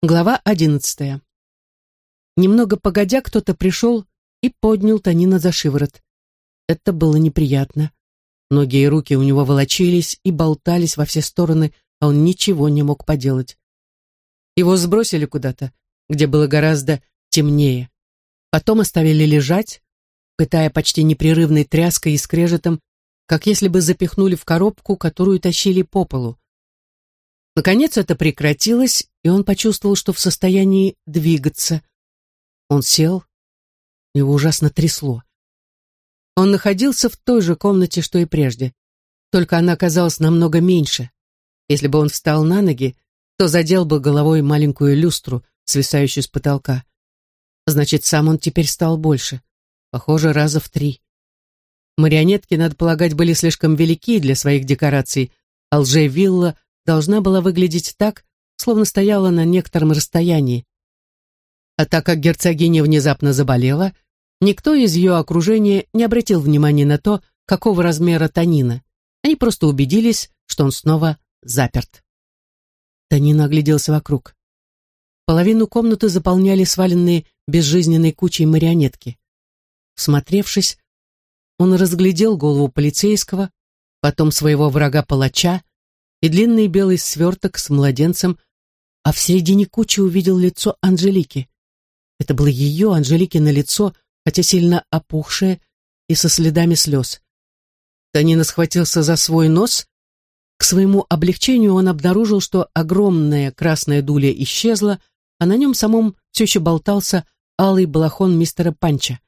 Глава одиннадцатая. Немного погодя, кто-то пришел и поднял Танина за шиворот. Это было неприятно. Ноги и руки у него волочились и болтались во все стороны, а он ничего не мог поделать. Его сбросили куда-то, где было гораздо темнее. Потом оставили лежать, пытая почти непрерывной тряской и скрежетом, как если бы запихнули в коробку, которую тащили по полу. Наконец это прекратилось, и он почувствовал, что в состоянии двигаться. Он сел, его ужасно трясло. Он находился в той же комнате, что и прежде, только она казалась намного меньше. Если бы он встал на ноги, то задел бы головой маленькую люстру, свисающую с потолка. Значит, сам он теперь стал больше. Похоже, раза в три. Марионетки, надо полагать, были слишком велики для своих декораций, а лже-вилла должна была выглядеть так, словно стояла на некотором расстоянии. А так как герцогиня внезапно заболела, никто из ее окружения не обратил внимания на то, какого размера Танина. Они просто убедились, что он снова заперт. Танина огляделся вокруг. Половину комнаты заполняли сваленные безжизненной кучей марионетки. Всмотревшись, он разглядел голову полицейского, потом своего врага-палача, и длинный белый сверток с младенцем, а в середине кучи увидел лицо Анжелики. Это было ее, Анжелики, на лицо, хотя сильно опухшее и со следами слез. Танина схватился за свой нос. К своему облегчению он обнаружил, что огромная красная дулья исчезла, а на нем самом все еще болтался алый балахон мистера Панча.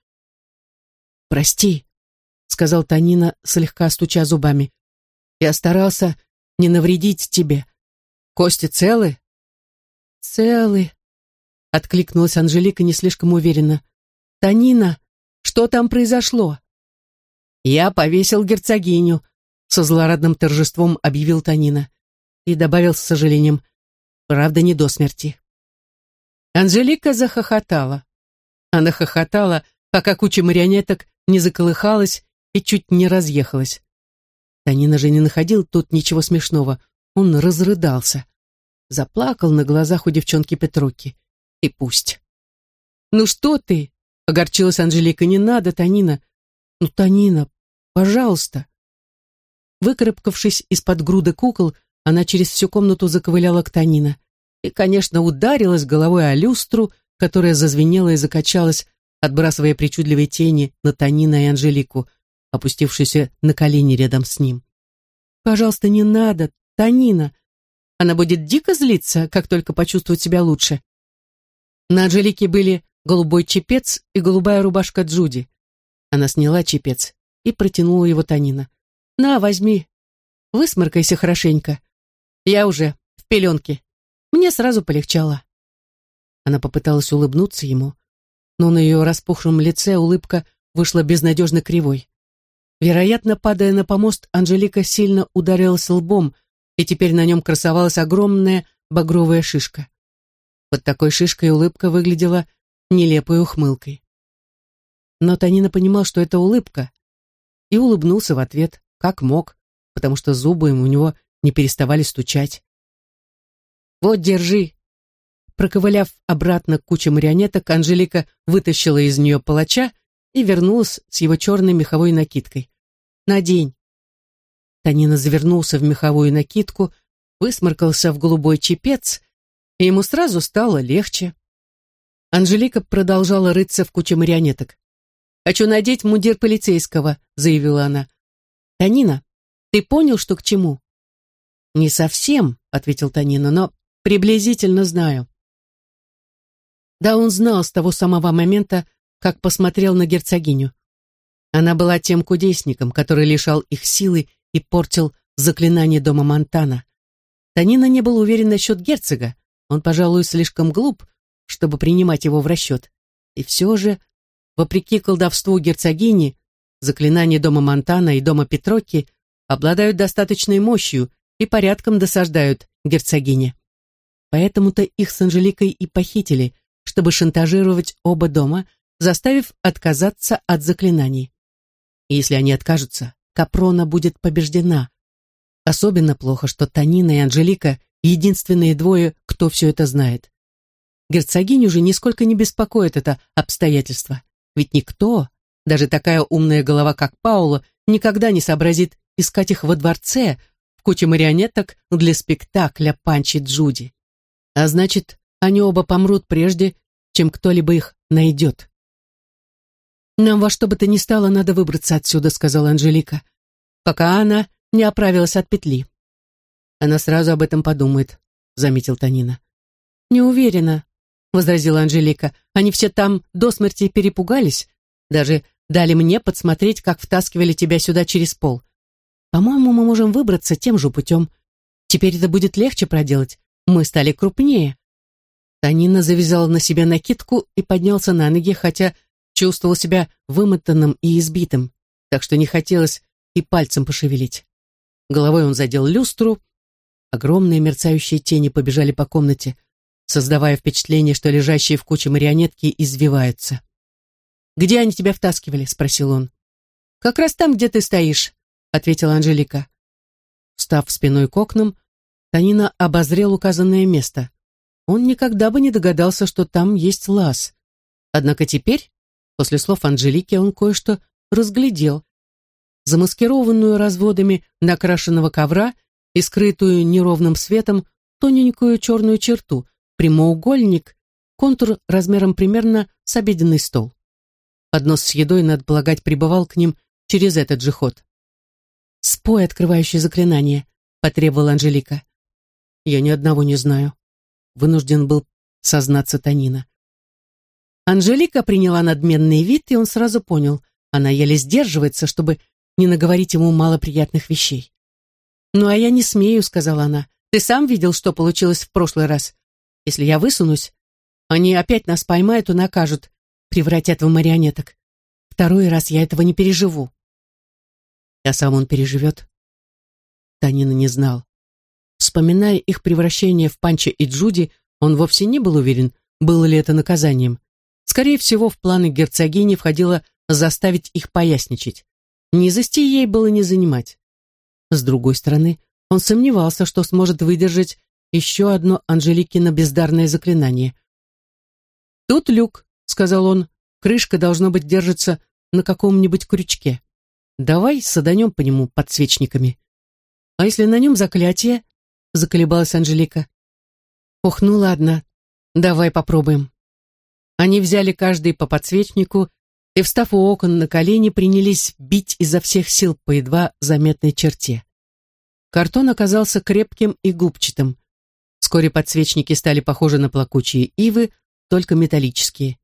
«Прости», — сказал Танина, слегка стуча зубами. «Я старался не навредить тебе. Кости целы?» «Целы», — откликнулась Анжелика не слишком уверенно. «Танина, что там произошло?» «Я повесил герцогиню», — со злорадным торжеством объявил Танина и добавил с сожалением, «правда, не до смерти». Анжелика захохотала. Она хохотала, пока куча марионеток не заколыхалась и чуть не разъехалась. Танина же не находил тут ничего смешного. Он разрыдался. Заплакал на глазах у девчонки Петруки. И пусть. «Ну что ты?» — огорчилась Анжелика. «Не надо, Танина. Ну, Танина, пожалуйста». Выкарабкавшись из-под груды кукол, она через всю комнату заковыляла к Танина. И, конечно, ударилась головой о люстру, которая зазвенела и закачалась, отбрасывая причудливые тени на Танина и Анжелику — опустившийся на колени рядом с ним. «Пожалуйста, не надо, Танина. Она будет дико злиться, как только почувствует себя лучше». На Анжелике были голубой чепец и голубая рубашка Джуди. Она сняла чепец и протянула его Танина. «На, возьми. Высморкайся хорошенько. Я уже в пеленке. Мне сразу полегчало». Она попыталась улыбнуться ему, но на ее распухшем лице улыбка вышла безнадежно кривой. Вероятно, падая на помост, Анжелика сильно ударилась лбом, и теперь на нем красовалась огромная багровая шишка. Под такой шишкой улыбка выглядела нелепой ухмылкой. Но Танина понимал, что это улыбка, и улыбнулся в ответ, как мог, потому что зубы у него не переставали стучать. «Вот, держи!» Проковыляв обратно к куче марионеток, Анжелика вытащила из нее палача и вернулась с его черной меховой накидкой. «Надень». Танина завернулся в меховую накидку, высморкался в голубой чепец, и ему сразу стало легче. Анжелика продолжала рыться в куче марионеток. «Хочу надеть мундир полицейского», — заявила она. «Танина, ты понял, что к чему?» «Не совсем», — ответил Танина, — «но приблизительно знаю». Да, он знал с того самого момента, как посмотрел на герцогиню. Она была тем кудесником, который лишал их силы и портил заклинание дома Монтана. Танина не был уверен насчет герцога, он, пожалуй, слишком глуп, чтобы принимать его в расчет. И все же, вопреки колдовству герцогини, заклинания дома Монтана и дома Петроки обладают достаточной мощью и порядком досаждают герцогине. Поэтому-то их с Анжеликой и похитили, чтобы шантажировать оба дома – заставив отказаться от заклинаний. И если они откажутся, Капрона будет побеждена. Особенно плохо, что Танина и Анжелика — единственные двое, кто все это знает. герцогиню же нисколько не беспокоит это обстоятельство. Ведь никто, даже такая умная голова, как Паула, никогда не сообразит искать их во дворце, в куче марионеток для спектакля Панчи Джуди. А значит, они оба помрут прежде, чем кто-либо их найдет. «Нам во что бы то ни стало надо выбраться отсюда», — сказала Анжелика, «пока она не оправилась от петли». «Она сразу об этом подумает», — заметил Танина. «Не уверена», — возразила Анжелика. «Они все там до смерти перепугались. Даже дали мне подсмотреть, как втаскивали тебя сюда через пол. По-моему, мы можем выбраться тем же путем. Теперь это будет легче проделать. Мы стали крупнее». Танина завязал на себя накидку и поднялся на ноги, хотя чувствовал себя вымотанным и избитым, так что не хотелось и пальцем пошевелить. Головой он задел люстру, огромные мерцающие тени побежали по комнате, создавая впечатление, что лежащие в куче марионетки извиваются. «Где они тебя втаскивали?» — спросил он. «Как раз там, где ты стоишь», — ответила Анжелика. Встав спиной к окнам, Танина обозрел указанное место. Он никогда бы не догадался, что там есть лаз. Однако теперь, после слов Анжелики, он кое-что разглядел. Замаскированную разводами накрашенного ковра и скрытую неровным светом тоненькую черную черту, прямоугольник, контур размером примерно с обеденный стол. Поднос с едой, надо полагать, прибывал к ним через этот же ход. «Спой открывающее заклинание», — потребовала Анжелика. «Я ни одного не знаю», — вынужден был сознаться Танина. Анжелика приняла надменный вид, и он сразу понял, она еле сдерживается, чтобы не наговорить ему малоприятных вещей. «Ну, а я не смею», — сказала она. «Ты сам видел, что получилось в прошлый раз. Если я высунусь, они опять нас поймают и накажут, превратят в марионеток. Второй раз я этого не переживу». А сам он переживет. Танина не знал. Вспоминая их превращение в Панча и Джуди, он вовсе не был уверен, было ли это наказанием. Скорее всего, в планы герцогини входило заставить их поясничать. Низости ей было не занимать. С другой стороны, он сомневался, что сможет выдержать еще одно Анжеликино бездарное заклинание. «Тут люк», — сказал он, — «крышка, должно быть, держится на каком-нибудь крючке. Давай саданем по нему подсвечниками». «А если на нем заклятие?» — заколебалась Анжелика. «Ох, ну ладно, давай попробуем». Они взяли каждый по подсвечнику и, встав у окон на колени, принялись бить изо всех сил по едва заметной черте. Картон оказался крепким и губчатым. Вскоре подсвечники стали похожи на плакучие ивы, только металлические.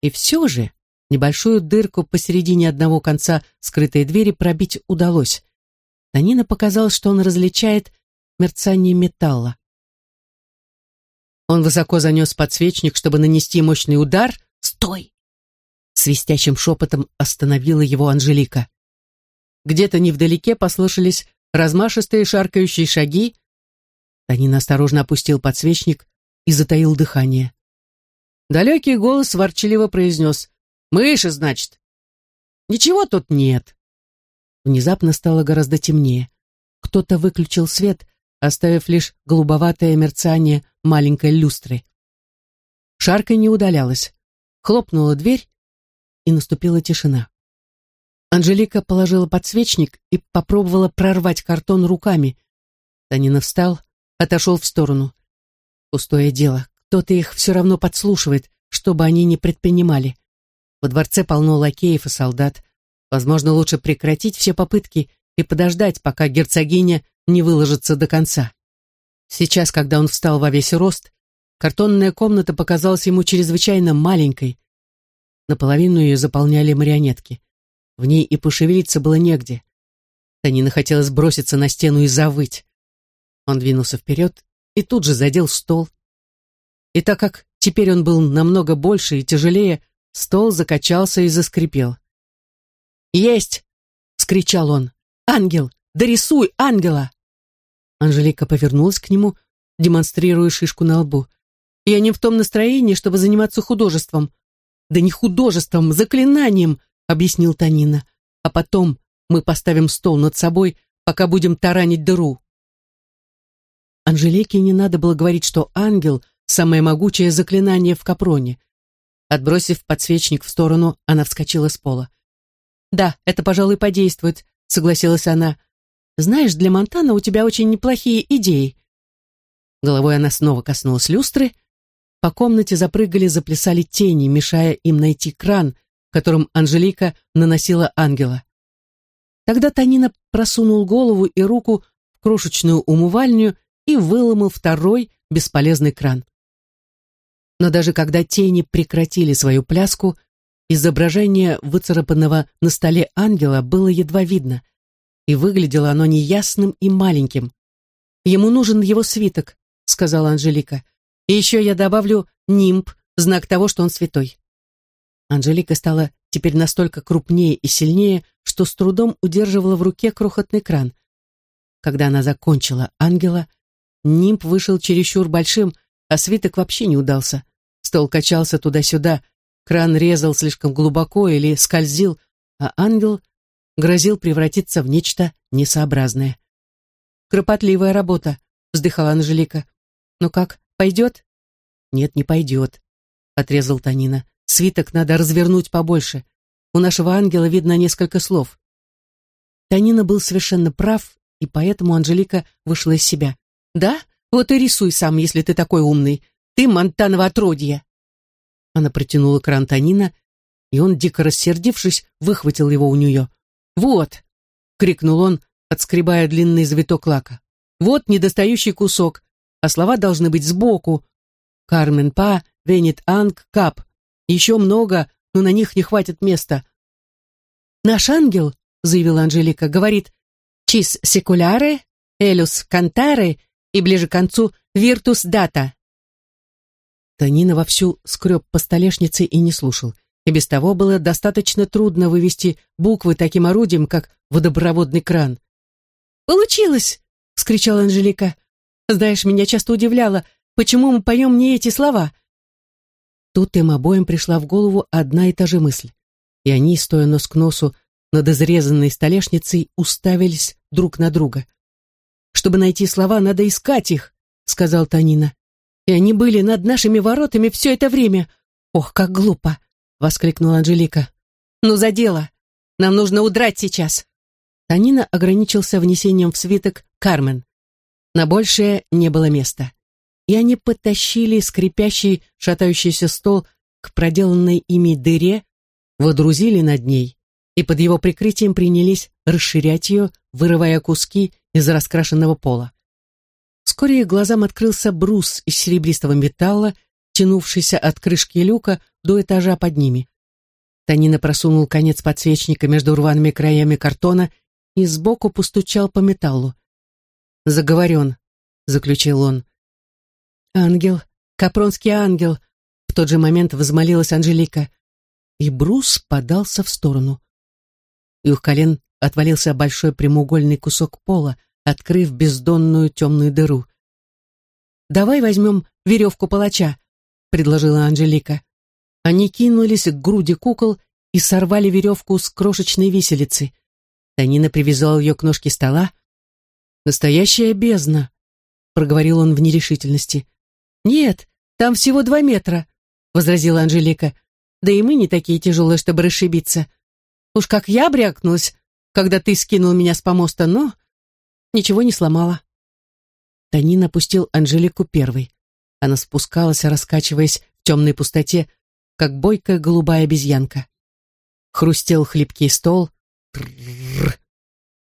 И все же небольшую дырку посередине одного конца скрытой двери пробить удалось. Танина показалось, что он различает мерцание металла. Он высоко занес подсвечник, чтобы нанести мощный удар. «Стой!» Свистящим шепотом остановила его Анжелика. Где-то невдалеке послышались размашистые шаркающие шаги. Танин осторожно опустил подсвечник и затаил дыхание. Далекий голос ворчливо произнес «Мыши, значит?» «Ничего тут нет». Внезапно стало гораздо темнее. Кто-то выключил свет, оставив лишь голубоватое мерцание маленькой люстры. Шарка не удалялась. Хлопнула дверь, и наступила тишина. Анжелика положила подсвечник и попробовала прорвать картон руками. Танина встал, отошел в сторону. Пустое дело, кто-то их все равно подслушивает, что бы они ни предпринимали. Во дворце полно лакеев и солдат. Возможно, лучше прекратить все попытки и подождать, пока герцогиня не выложится до конца. Сейчас, когда он встал во весь рост, картонная комната показалась ему чрезвычайно маленькой, Наполовину ее заполняли марионетки. В ней и пошевелиться было негде. Танина хотелось броситься на стену и завыть. Он двинулся вперед и тут же задел стол. И так как теперь он был намного больше и тяжелее, стол закачался и заскрипел. «Есть!» — скричал он. «Ангел! Дорисуй ангела!» Анжелика повернулась к нему, демонстрируя шишку на лбу. «Я не в том настроении, чтобы заниматься художеством. Да не художеством, заклинанием, объяснил Танина. А потом мы поставим стол над собой, пока будем таранить дыру. Анжелике не надо было говорить, что ангел самое могучее заклинание в Капроне. Отбросив подсвечник в сторону, она вскочила с пола. «Да, это, пожалуй, подействует», — согласилась она. «Знаешь, для Монтана у тебя очень неплохие идеи». Головой она снова коснулась люстры. По комнате запрыгали, заплясали тени, мешая им найти кран, которым Анжелика наносила ангела. Тогда Танина просунул голову и руку в крошечную умывальню и выломал второй бесполезный кран. Но даже когда тени прекратили свою пляску, изображение выцарапанного на столе ангела было едва видно, и выглядело оно неясным и маленьким. «Ему нужен его свиток», — сказала Анжелика. «И еще я добавлю нимб, знак того, что он святой». Анжелика стала теперь настолько крупнее и сильнее, что с трудом удерживала в руке крохотный кран. Когда она закончила ангела, нимб вышел чересчур большим, а свиток вообще не удался. Стол качался туда-сюда, кран резал слишком глубоко или скользил, а ангел грозил превратиться в нечто несообразное. «Кропотливая работа», — вздыхала Анжелика. «Ну как, пойдет?» «Нет, не пойдет», — отрезал Танина. «Свиток надо развернуть побольше. У нашего ангела видно несколько слов». Танина был совершенно прав, и поэтому Анжелика вышла из себя. «Да? Вот и рисуй сам, если ты такой умный. Ты Монтаново отродье!» Она протянула кран Танина, и он, дико рассердившись, выхватил его у нее. «Вот!» — крикнул он, отскребая длинный завиток лака. «Вот недостающий кусок, а слова должны быть сбоку. Кармен Па, Венет Анг, Кап. Еще много, но на них не хватит места». «Наш ангел», — заявила Анжелика, — говорит «чис секуляре, элюс кантаре» и ближе к концу «виртус дата». Танина вовсю скреб по столешнице и не слушал. И без того было достаточно трудно вывести буквы таким орудием, как водопроводный кран. «Получилось!» — вскричала Анжелика. «Знаешь, меня часто удивляло, почему мы поем не эти слова?» Тут им обоим пришла в голову одна и та же мысль. И они, стоя нос к носу над изрезанной столешницей, уставились друг на друга. «Чтобы найти слова, надо искать их», — сказал Танина. «И они были над нашими воротами все это время. Ох, как глупо!» — воскликнула Анжелика. «Ну, за дело! Нам нужно удрать сейчас!» Танина ограничился внесением в свиток «Кармен». На большее не было места. И они потащили скрипящий, шатающийся стол к проделанной ими дыре, водрузили над ней и под его прикрытием принялись расширять ее, вырывая куски из раскрашенного пола. Вскоре их глазам открылся брус из серебристого металла, тянувшийся от крышки люка до этажа под ними. Танина просунул конец подсвечника между рваными краями картона и сбоку постучал по металлу. «Заговорен», — заключил он. «Ангел, капронский ангел», — в тот же момент взмолилась Анжелика. И брус подался в сторону. И у колен отвалился большой прямоугольный кусок пола, открыв бездонную темную дыру. «Давай возьмем веревку палача», — предложила Анжелика. Они кинулись к груди кукол и сорвали веревку с крошечной виселицы. Танина привязала ее к ножке стола. «Настоящая бездна», — проговорил он в нерешительности. «Нет, там всего два метра», — возразила Анжелика. «Да и мы не такие тяжелые, чтобы расшибиться. Уж как я брякнулась, когда ты скинул меня с помоста, но ничего не сломала. Танин опустил Анжелику первой. Она спускалась, раскачиваясь в темной пустоте, как бойкая голубая обезьянка. Хрустел хлипкий стол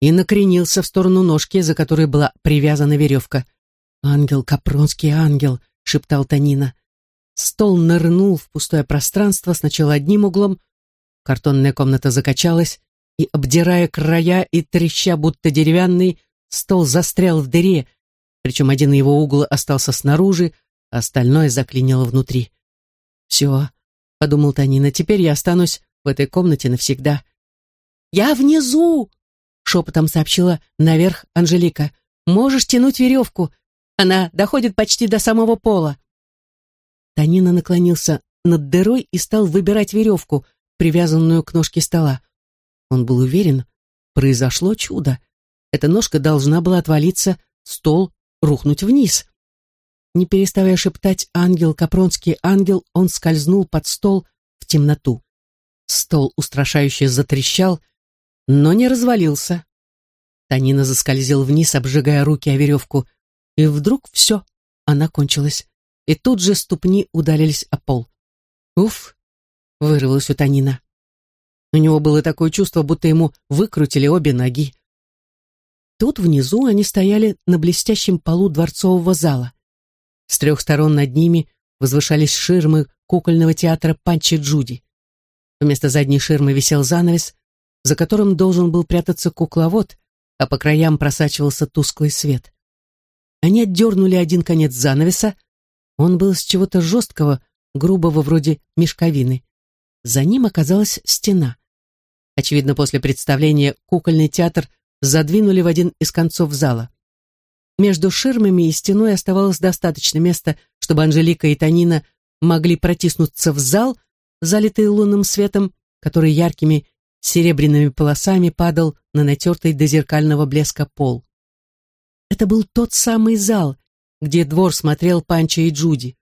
и накренился в сторону ножки, за которой была привязана веревка. «Ангел, капронский ангел!» — шептал Танина. Стол нырнул в пустое пространство сначала одним углом, Картонная комната закачалась, и, обдирая края и треща, будто деревянный, стол застрял в дыре, причем один его угол остался снаружи, а остальное заклинило внутри. «Все», — подумал Танина, — «теперь я останусь в этой комнате навсегда». «Я внизу!» — шепотом сообщила наверх Анжелика. «Можешь тянуть веревку. Она доходит почти до самого пола». Танина наклонился над дырой и стал выбирать веревку — привязанную к ножке стола. Он был уверен, произошло чудо. Эта ножка должна была отвалиться, стол рухнуть вниз. Не переставая шептать «ангел, Капронский ангел», он скользнул под стол в темноту. Стол устрашающе затрещал, но не развалился. Танина заскользил вниз, обжигая руки о веревку, и вдруг все, она кончилась, и тут же ступни ударились о пол. «Уф!» — вырвалось у Танина. У него было такое чувство, будто ему выкрутили обе ноги. Тут внизу они стояли на блестящем полу дворцового зала. С трех сторон над ними возвышались ширмы кукольного театра Панчи Джуди. Вместо задней ширмы висел занавес, за которым должен был прятаться кукловод, а по краям просачивался тусклый свет. Они отдернули один конец занавеса, он был с чего-то жесткого, грубого вроде мешковины. За ним оказалась стена. Очевидно, после представления кукольный театр задвинули в один из концов зала. Между ширмами и стеной оставалось достаточно места, чтобы Анжелика и Танина могли протиснуться в зал, залитый лунным светом, который яркими серебряными полосами падал на натертый до зеркального блеска пол. Это был тот самый зал, где двор смотрел Панча и Джуди.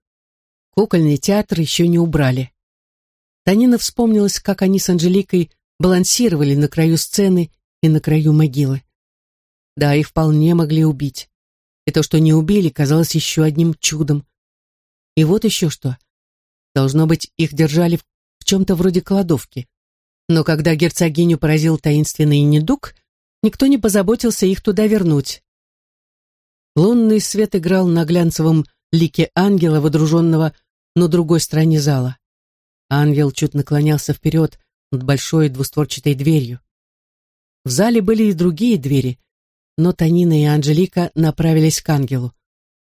Кукольный театр еще не убрали. Танина вспомнилась, как они с Анжеликой балансировали на краю сцены и на краю могилы. Да, их вполне могли убить. И то, что не убили, казалось еще одним чудом. И вот еще что. Должно быть, их держали в чем-то вроде кладовки. Но когда герцогиню поразил таинственный недуг, никто не позаботился их туда вернуть. Лунный свет играл на глянцевом лике ангела, водруженного на другой стороне зала. Ангел чуть наклонялся вперед над большой двустворчатой дверью. В зале были и другие двери, но Танина и Анжелика направились к ангелу.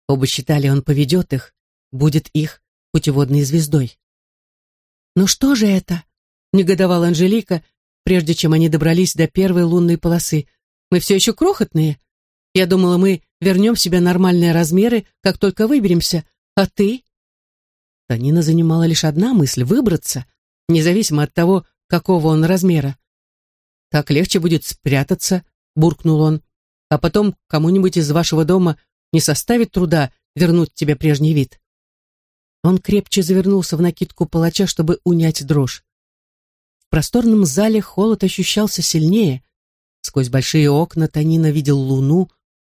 Оба считали, он поведет их, будет их путеводной звездой. «Ну что же это?» — негодовала Анжелика, прежде чем они добрались до первой лунной полосы. «Мы все еще крохотные. Я думала, мы вернем себе нормальные размеры, как только выберемся. А ты?» Танина занимала лишь одна мысль — выбраться, независимо от того, какого он размера. «Так легче будет спрятаться», — буркнул он, «а потом кому-нибудь из вашего дома не составит труда вернуть тебе прежний вид». Он крепче завернулся в накидку палача, чтобы унять дрожь. В просторном зале холод ощущался сильнее. Сквозь большие окна Танина видел луну,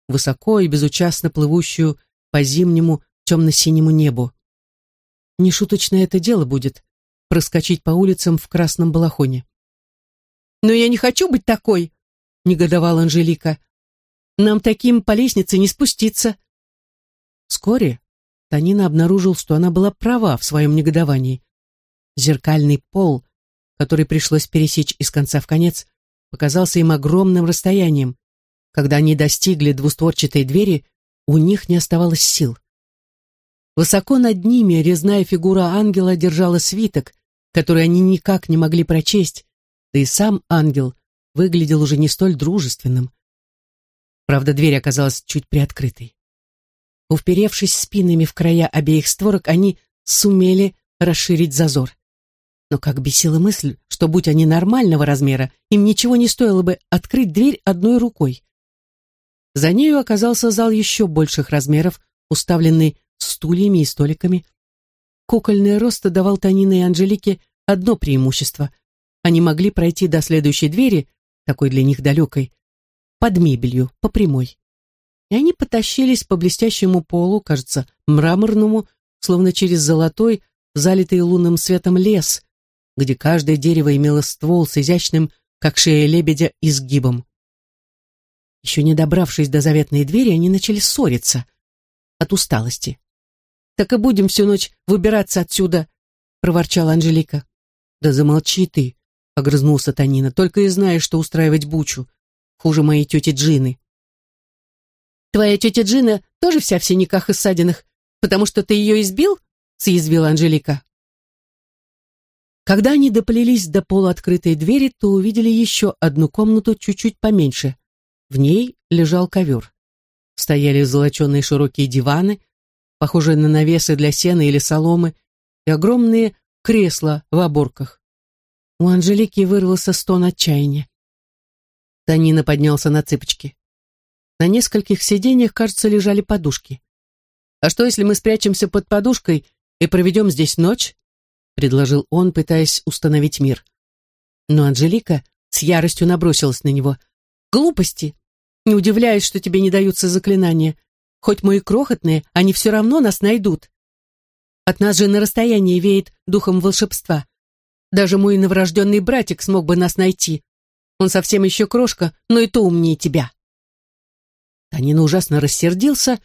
высоко и безучастно плывущую по зимнему темно-синему небу. Нешуточное это дело будет — проскочить по улицам в красном балахоне. «Но я не хочу быть такой!» — негодовала Анжелика. «Нам таким по лестнице не спуститься!» Вскоре Танина обнаружил, что она была права в своем негодовании. Зеркальный пол, который пришлось пересечь из конца в конец, показался им огромным расстоянием. Когда они достигли двустворчатой двери, у них не оставалось сил. Высоко над ними резная фигура ангела держала свиток, который они никак не могли прочесть, да и сам ангел выглядел уже не столь дружественным. Правда, дверь оказалась чуть приоткрытой. Уперевшись спинами в края обеих створок, они сумели расширить зазор. Но как бесила мысль, что будь они нормального размера, им ничего не стоило бы открыть дверь одной рукой. За нею оказался зал еще больших размеров, уставленный стульями и столиками. Кукольный рост давал Танине и Анжелике одно преимущество. Они могли пройти до следующей двери, такой для них далекой, под мебелью, по прямой. И они потащились по блестящему полу, кажется, мраморному, словно через золотой, залитый лунным светом лес, где каждое дерево имело ствол с изящным, как шея лебедя, изгибом. Еще не добравшись до заветной двери, они начали ссориться от усталости. «Так и будем всю ночь выбираться отсюда», — проворчала Анжелика. «Да замолчи ты», — огрызнулся Танина. «Только и знаешь, что устраивать бучу. Хуже моей тети Джины». «Твоя тетя Джина тоже вся в синяках и ссадинах, потому что ты ее избил?» — съязвила Анжелика. Когда они доплелись до полуоткрытой двери, то увидели еще одну комнату чуть-чуть поменьше. В ней лежал ковер. Стояли золоченые широкие диваны, похожие на навесы для сена или соломы, и огромные кресла в оборках. У Анжелики вырвался стон отчаяния. Танина поднялся на цыпочки. На нескольких сиденьях, кажется, лежали подушки. «А что, если мы спрячемся под подушкой и проведем здесь ночь?» — предложил он, пытаясь установить мир. Но Анжелика с яростью набросилась на него. «Глупости! Не удивляюсь, что тебе не даются заклинания. Хоть мы и крохотные, они все равно нас найдут. От нас же на расстоянии веет духом волшебства. Даже мой новорожденный братик смог бы нас найти. Он совсем еще крошка, но и то умнее тебя». Танина ужасно рассердился,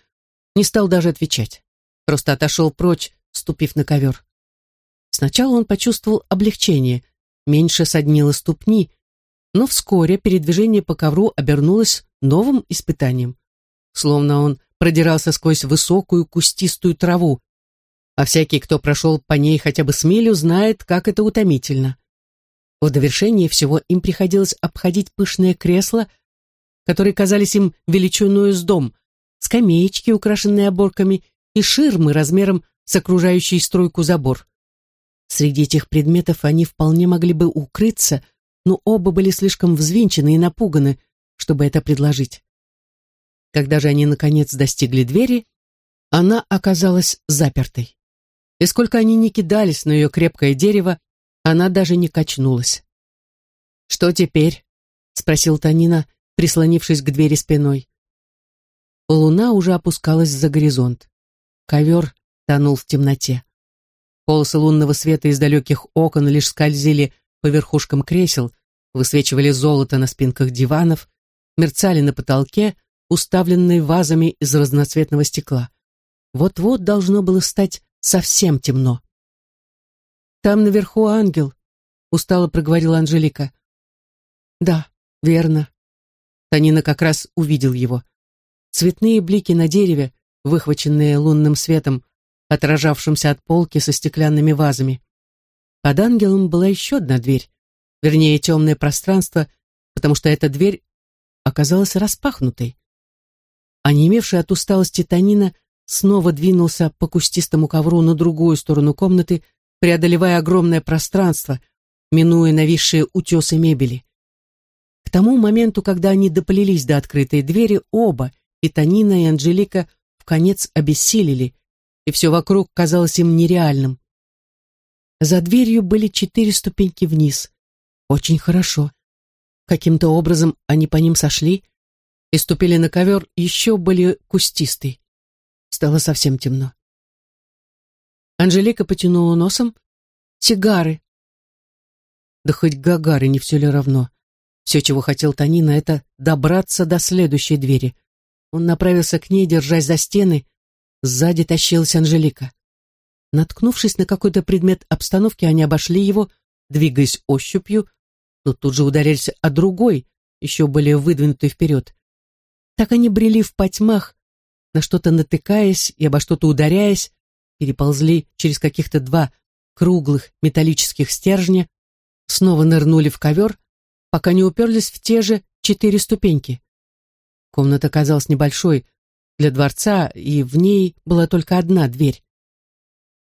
не стал даже отвечать. Просто отошел прочь, ступив на ковер. Сначала он почувствовал облегчение, меньше соднило ступни, но вскоре передвижение по ковру обернулось новым испытанием. Словно он продирался сквозь высокую кустистую траву, а всякий, кто прошел по ней хотя бы с милю, знает, как это утомительно. В довершение всего им приходилось обходить пышные кресла, которые казались им величиною с дом, скамеечки, украшенные оборками, и ширмы размером с окружающий стройку забор. Среди этих предметов они вполне могли бы укрыться, но оба были слишком взвинчены и напуганы, чтобы это предложить. Когда же они, наконец, достигли двери, она оказалась запертой. И сколько они ни кидались на ее крепкое дерево, она даже не качнулась. «Что теперь?» — спросил Танина, прислонившись к двери спиной. Луна уже опускалась за горизонт. Ковер тонул в темноте. Полосы лунного света из далеких окон лишь скользили по верхушкам кресел, высвечивали золото на спинках диванов, мерцали на потолке, уставленные вазами из разноцветного стекла. Вот-вот должно было стать совсем темно. «Там наверху ангел», — устало проговорила Анжелика. «Да, верно». Танина как раз увидел его. Цветные блики на дереве, выхваченные лунным светом, отражавшимся от полки со стеклянными вазами. Под ангелом была еще одна дверь, вернее, темное пространство, потому что эта дверь оказалась распахнутой. А не имевший от усталости Танина снова двинулся по кустистому ковру на другую сторону комнаты, преодолевая огромное пространство, минуя нависшие утесы мебели. К тому моменту, когда они доплелись до открытой двери, оба, и Танина, и Анжелика, в конец обессилели, и все вокруг казалось им нереальным. За дверью были четыре ступеньки вниз. Очень хорошо. Каким-то образом они по ним сошли и ступили на ковер еще более кустистый. Стало совсем темно. Анжелика потянула носом. «Сигары!» Да хоть Гагары, не все ли равно. Все, чего хотел Танина, это добраться до следующей двери. Он направился к ней, держась за стены. Сзади тащилась Анжелика. Наткнувшись на какой-то предмет обстановки, они обошли его, двигаясь ощупью, но тут же ударились о другой, еще более выдвинутый вперед. Так они брели в потьмах, на что-то натыкаясь и обо что-то ударяясь, переползли через каких-то два круглых металлических стержня, снова нырнули в ковер, пока не уперлись в те же четыре ступеньки. Комната казалась небольшой для дворца, и в ней была только одна дверь.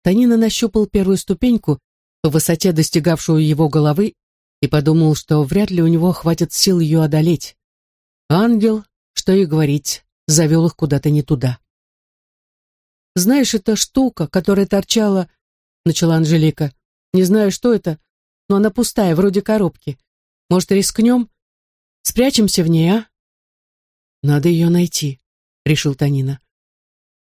Танина нащупал первую ступеньку, по высоте достигавшую его головы, и подумал, что вряд ли у него хватит сил ее одолеть. Ангел, что и говорить, завел их куда-то не туда. «Знаешь, эта штука, которая торчала...» — начала Анжелика. «Не знаю, что это, но она пустая, вроде коробки. Может, рискнем? Спрячемся в ней, а?» «Надо ее найти», — решил Танина.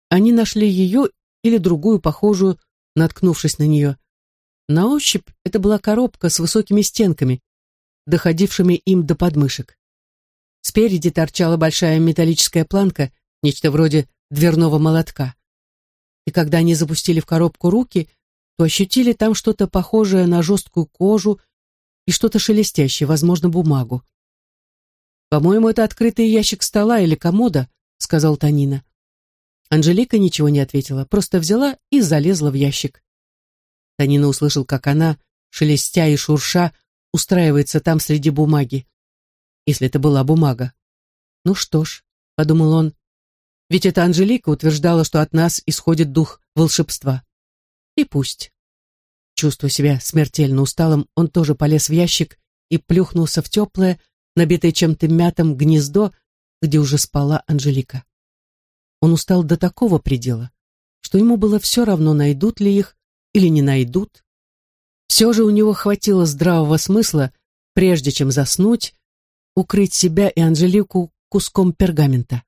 Они нашли ее или другую, похожую, наткнувшись на нее. На ощупь это была коробка с высокими стенками, доходившими им до подмышек. Спереди торчала большая металлическая планка, нечто вроде дверного молотка. И когда они запустили в коробку руки, то ощутили там что-то похожее на жесткую кожу и что-то шелестящее, возможно, бумагу. «По-моему, это открытый ящик стола или комода», — сказал Танина. Анжелика ничего не ответила, просто взяла и залезла в ящик. Танина услышал, как она, шелестя и шурша, устраивается там среди бумаги. Если это была бумага. «Ну что ж», — подумал он, — «ведь эта Анжелика утверждала, что от нас исходит дух волшебства. И пусть». Чувствуя себя смертельно усталым, он тоже полез в ящик и плюхнулся в теплое, набитое чем-то мятым гнездо, где уже спала Анжелика. Он устал до такого предела, что ему было все равно, найдут ли их или не найдут. Все же у него хватило здравого смысла, прежде чем заснуть, укрыть себя и Анжелику куском пергамента.